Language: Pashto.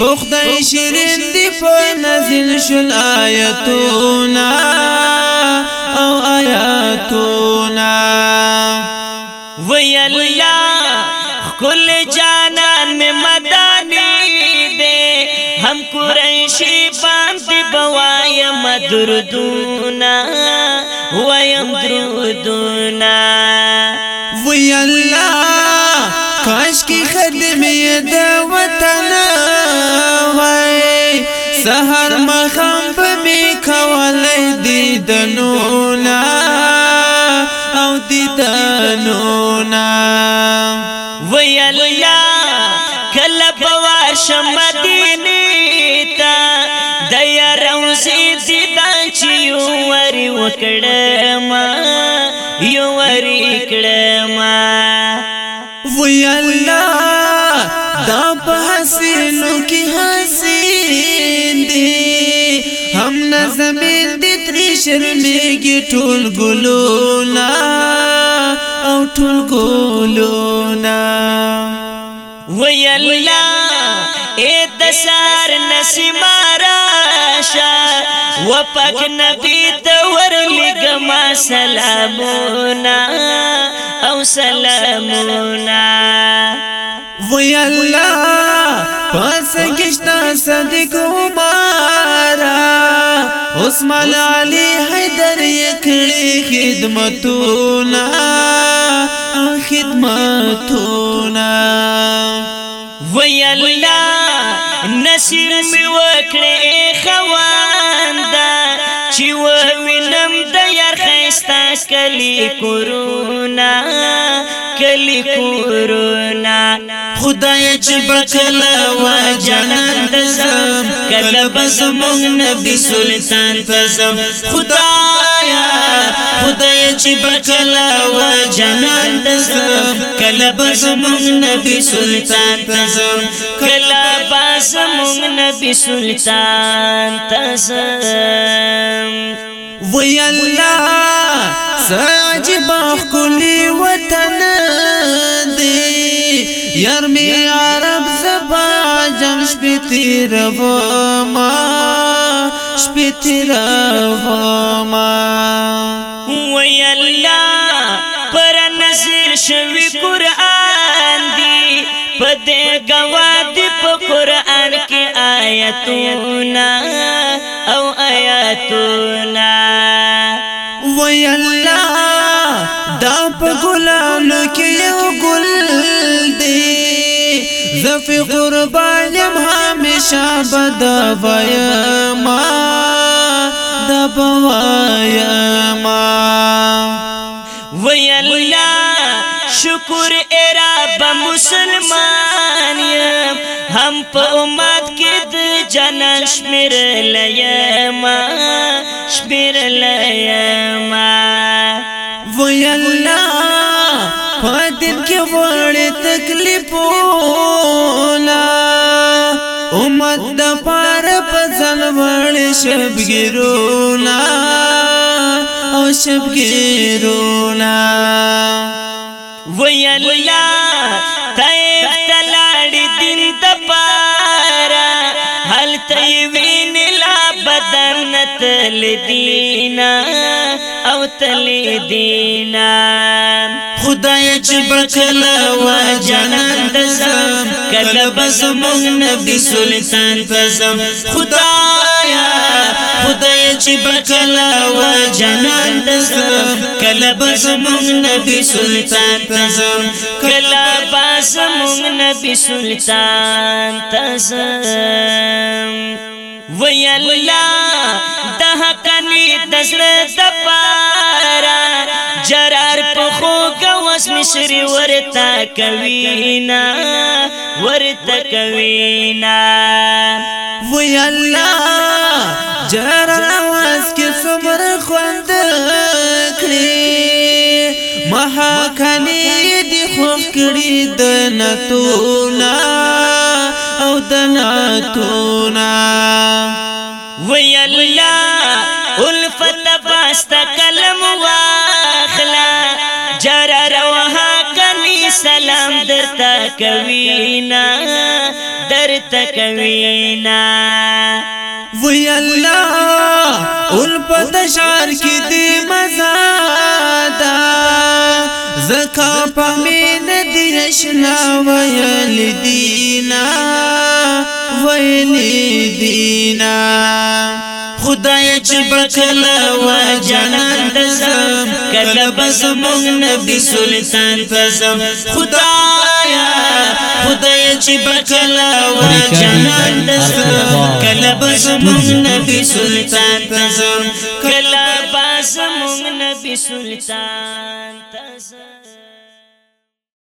خدای شیرین دی په نازل شل آیاتونا او آیاتونا وی الله کل جانان می مدانی دے هم قریشی باندې بوایم درودونا وایم درودونا وی الله کاش کی خدمت وطن سحر مخام په می کولای دی دنونا او دی دنونا ویل یا کله بوا شمدینی تا د یروزی زیدا چی وری وکړم یو وری کړم ویل شرمېږي ټول ګلونا او ټول ګلونا وی الله اے د سار نسیم راشه و پک نبی ته ورلګما سلامونه او سلامونه وی الله پس گشتا صدق عمر عثمان علی خدمتونا خدمتونا وی الله نصر می وکړې خواندا چې و وینم د یار خستا کلی کورونا کلی کورونا خدای چې بکلا و جنت زم کله بس مون نبی سلطان فزم خدای چې بچلا و جنان تزم کله بزمون نبی سلطان تزم کله بزمون نبی سلطان تزم وی الله ساجب خلی وطن دی یار عرب زبا جنگ شپتی رو ما شپتی ما وی الله پر نظر شوی قران دی په قران کې آیتونه او آیاتونه وی الله دا په ګلان کې یو ګل دی زفي قربان همیشه بد شکر ایرا به مسلمان یم هم په امت کې د جنان شمیر لیم شمیر لیم وی الله په دین کې وړ تکلیفونه امت د پار په ځل وړ شبګیرونه او شبګیرونه وی الله تای تلاړ دین د پارا هل تای وین لا بدن تل دینا او تل دینا خدای چې بکلا وا جنان تزم کله بس مون نبی سلطان تزم خدای خدای چې بکلا و جنان دز کله بس مون نبی سلطان تزم کله بس مون نبی سلطان تزم وی الله د حق نی دزړه د پارا جرار په خو گوس مشری ورتا کوینا ورتا کوینا وی الله جر آواز کې څومره خوند کړی محاکني دي خو کړی د نتونا او د نتونا وی الله الفت پاست کلم واخلا جر روها کني سلام درته کوینا درته کوینا وی الله اول پد شار کې دې مزا دا زکا پمن دې شنا ویل دینا ویل دینا خدای چې بکلا و جنان دزم کله بس مون نبی سلطان فزم خدای خدای چې بکلا ور جنان دسر کله بس مون نبی سلطان